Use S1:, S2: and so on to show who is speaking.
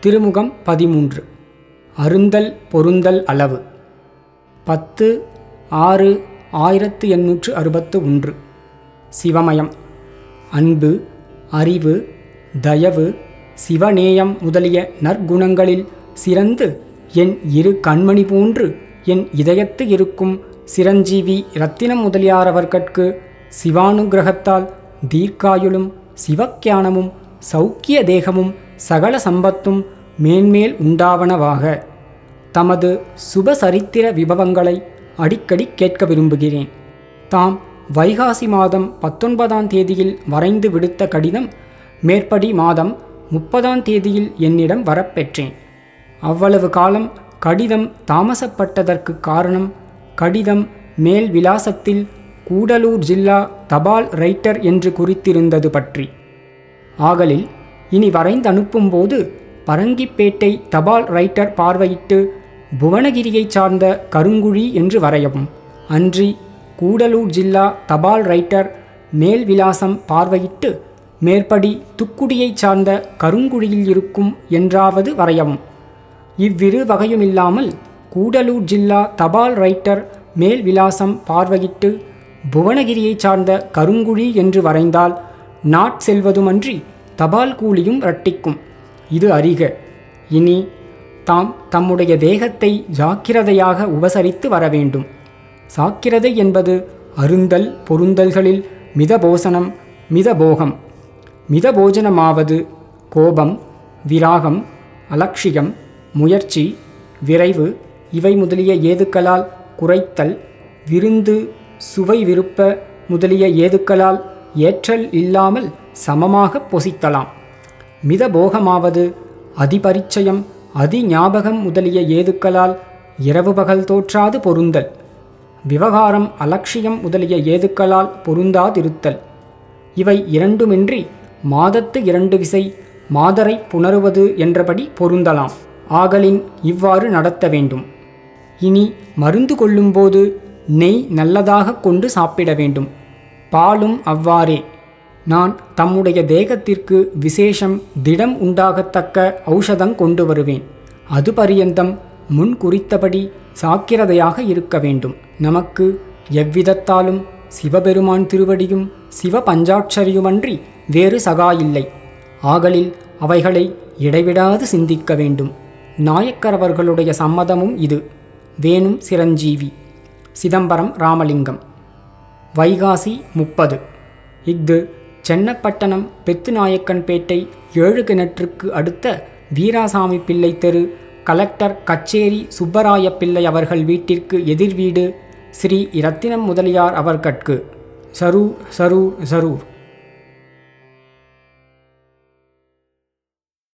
S1: திருமுகம் பதிமூன்று. அருந்தல் பொருந்தல் அளவு. பத்து ஆறு ஆயிரத்து எண்ணூற்று அறுபத்து ஒன்று. சிவமயம். அன்பு அறிவு தயவு சிவநேயம் முதலிய நற்குணங்களில் சிறந்து என் இரு கண்மணி போன்று என் இதயத்து இருக்கும் சிரஞ்சீவி இரத்தினம் முதலியாரவர்கட்கு சிவானுகிரகத்தால் தீர்க்காயுளும் சிவக்கியானமும் சௌக்கிய தேகமும் சகல சம்பத்தும் மேன்மேல் உண்டாவனவாக தமது சுபசரித்திர விபவங்களை அடிக்கடி கேட்க விரும்புகிறேன். தாம் வைகாசி மாதம் பத்தொன்பதாம் தேதியில் வரைந்து விடுத்த கடிதம் மேற்படி மாதம் முப்பதாம் தேதியில் என்னிடம் வரப்பெற்றேன். அவ்வளவு காலம் கடிதம் தாமசப்பட்டதற்கு காரணம் கடிதம் மேல் விலாசத்தில் கூடலூர் ஜில்லா தபால் ரைட்டர் என்று குறித்திருந்தது பற்றி. ஆகலில் இனி வரைந்து அனுப்பும்போது பரங்கிப்பேட்டை தபால் ரைட்டர் பார்வையிட்டு புவனகிரியைச் சார்ந்த கருங்குழி என்று வரையவும். அன்றி கூடலூர் ஜில்லா தபால் ரைட்டர் மேல் விலாசம் பார்வையிட்டு மேற்படி துக்குடியைச் சார்ந்த கருங்குழியில் இருக்கும் என்றாவது வரையவும். இவ்விரு வகையுமில்லாமல் கூடலூர் ஜில்லா தபால் ரைட்டர் மேல் விலாசம் பார்வையிட்டு புவனகிரியைச் சார்ந்த கருங்குழி என்று வரைந்தால் நாட் செல்வதுமன்றி தபால் கூலியும் ரட்டிக்கும் இது அறிக. இனி தாம் தம்முடைய தேகத்தை ஜாக்கிரதையாக உபசரித்து வர வேண்டும். சாக்கிரதை என்பது அருந்தல் பொருந்தல்களில் மிதபோசனம் மிதபோகம். மிதபோஜனமாவது கோபம் விராகம் அலட்சியம் முயற்சி விரைவு இவை முதலிய ஏதுக்களால் குறைத்தல் விருந்து சுவை விருப்ப முதலிய ஏதுக்களால் ஏற்றல் இல்லாமல் சமமாக பொசித்தலாம். மிதபோகமாவது. அதிபரிச்சயம் அதி ஞாபகம் முதலிய ஏதுக்களால் இரவு பகல் தோற்றாது பொருந்தல். விவகாரம் அலட்சியம் முதலிய ஏதுக்களால் பொருந்தாதிருத்தல். இவை இரண்டுமின்றி மாதத்து இரண்டு விசை மாதரை புணருவது என்றபடி பொருந்தலாம். ஆகலின் இவ்வாறு நடத்த வேண்டும். இனி மருந்து கொள்ளும்போது நெய் நல்லதாக கொண்டு சாப்பிட வேண்டும். பாலும் அவ்வாறே. நான் தம்முடைய தேகத்திற்கு விசேஷம் திடம் உண்டாகத்தக்க ஔஷதம் கொண்டு வருவேன். அது பரியந்தம் முன் குறித்தபடி சாக்கிரதையாக இருக்க வேண்டும். நமக்கு எவ்விதத்தாலும் சிவபெருமான் திருவடியும் சிவ பஞ்சாட்சரியுமன்றி வேறு சகாயில்லை ஆகலில் அவைகளை இடைவிடாது சிந்திக்க வேண்டும். நாயக்கரவர்களுடைய சம்மதமும் இது. வேணும் சிரஞ்சீவி. சிதம்பரம் ராமலிங்கம். வைகாசி முப்பது. இஃது சென்னப்பட்டணம் பெத்துநாயக்கன்பேட்டை ஏழு கிணற்றுக்கு அடுத்த வீராசாமி பிள்ளை தெரு கலெக்டர் கச்சேரி சுப்பராய பிள்ளை அவர்கள் வீட்டிற்கு எதிர் வீடு ஸ்ரீ இரத்தினம் முதலியார் அவர்கட்கு. சரூர் சரூர் சரூர்.